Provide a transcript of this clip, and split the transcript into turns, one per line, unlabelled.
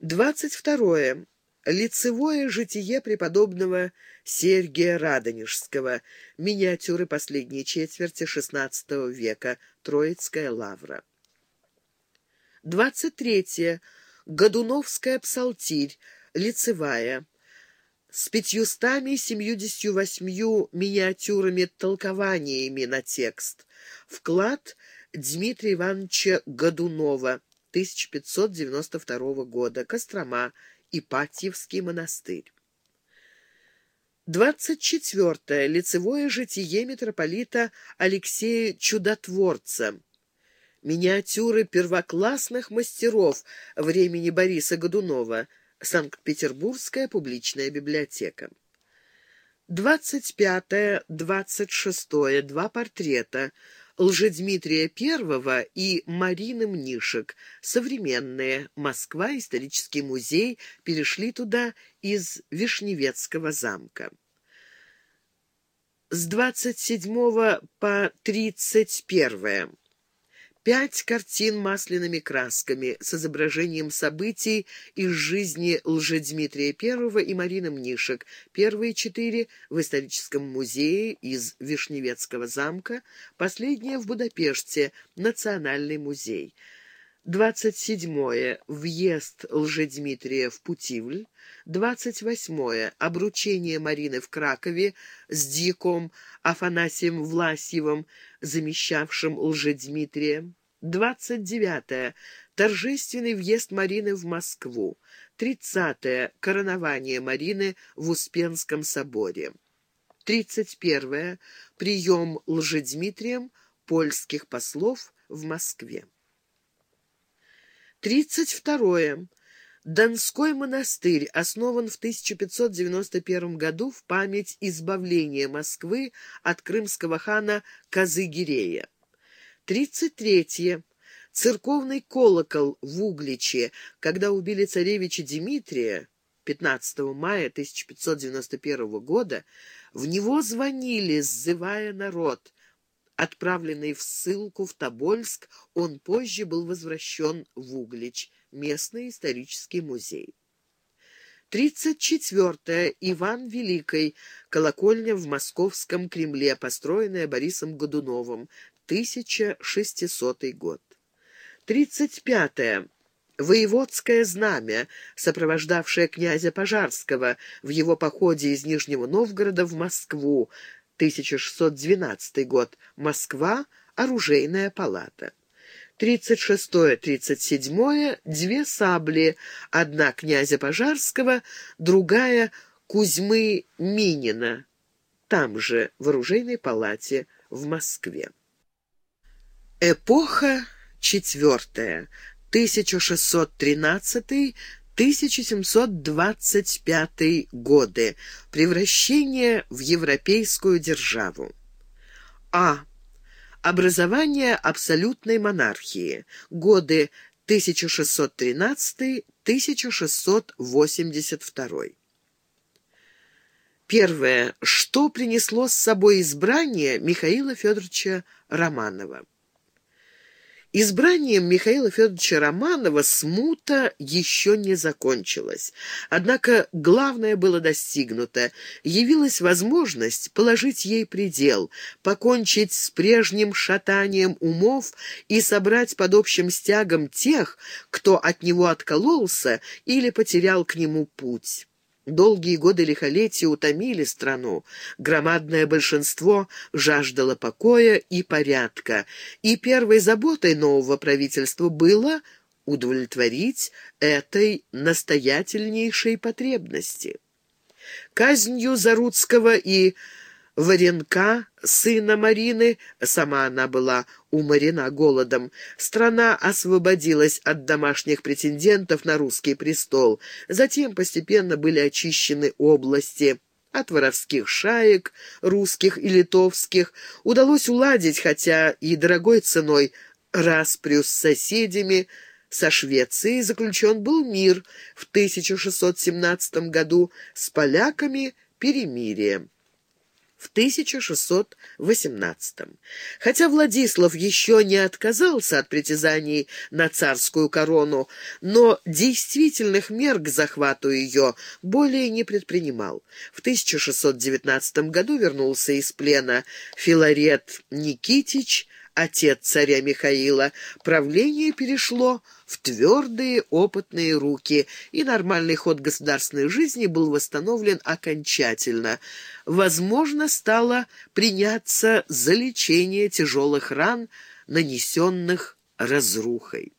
22. Лицевое житие преподобного Сергия Радонежского. Миниатюры последней четверти XVI века. Троицкая лавра. 23. Годуновская псалтирь. Лицевая. С пятьюстами семьюдесятью восьмью миниатюрами-толкованиями на текст. Вклад Дмитрия Ивановича Годунова. 1592 года. Кострома. Ипатьевский монастырь. 24. Лицевое житие митрополита Алексея Чудотворца. Миниатюры первоклассных мастеров времени Бориса Годунова. Санкт-Петербургская публичная библиотека. 25-26. Два портрета. Лжедмитрия I и Марины Мнишек. Современные. Москва. Исторический музей. Перешли туда из Вишневецкого замка. С 27 по 31. Пять картин масляными красками с изображением событий из жизни Лжедмитрия I и Марины Мнишек. Первые четыре в историческом музее из Вишневецкого замка, последняя в Будапеште, Национальный музей. 27. Въезд Лжедмитрия в Путивль. 28. Обручение Марины в Кракове с дьяком Афанасием Власьевым, замещавшим Лжедмитрия. 29. Торжественный въезд Марины в Москву. 30. Коронование Марины в Успенском соборе. 31. Прием Лжедмитрием польских послов в Москве. 32. Донской монастырь основан в 1591 году в память избавления Москвы от крымского хана Казыгирея. 33. Церковный колокол в Угличе, когда убили царевича Дмитрия 15 мая 1591 года, в него звонили, сзывая народ. Отправленный в ссылку в Тобольск, он позже был возвращен в Углич, местный исторический музей. 34. Иван Великий. Колокольня в Московском Кремле, построенная Борисом Годуновым. 1600 год. 35. -е. Воеводское знамя, сопровождавшее князя Пожарского в его походе из Нижнего Новгорода в Москву, 1612 год. Москва. Оружейная палата. 36-37 две сабли, одна князя Пожарского, другая Кузьмы Минина, там же, в оружейной палате в Москве. Эпоха четвертая, 1613 1725 годы. Превращение в европейскую державу. А. Образование абсолютной монархии. Годы 1613-1682. Первое. Что принесло с собой избрание Михаила Федоровича Романова? Избранием Михаила Федоровича Романова смута еще не закончилась. Однако главное было достигнуто. Явилась возможность положить ей предел, покончить с прежним шатанием умов и собрать под общим стягом тех, кто от него откололся или потерял к нему путь. Долгие годы лихолетия утомили страну. Громадное большинство жаждало покоя и порядка, и первой заботой нового правительства было удовлетворить этой настоятельнейшей потребности. Казнью Заруцкого и Варенка, сына Марины, сама она была уморена голодом, страна освободилась от домашних претендентов на русский престол. Затем постепенно были очищены области от воровских шаек, русских и литовских. Удалось уладить, хотя и дорогой ценой, распрю с соседями, со Швецией заключен был мир в 1617 году, с поляками – перемирие. В 1618 Хотя Владислав еще не отказался от притязаний на царскую корону, но действительных мер к захвату ее более не предпринимал. В 1619 году вернулся из плена Филарет Никитич, отец царя Михаила, правление перешло в твердые опытные руки, и нормальный ход государственной жизни был восстановлен окончательно. Возможно, стало приняться за лечение тяжелых ран, нанесенных разрухой.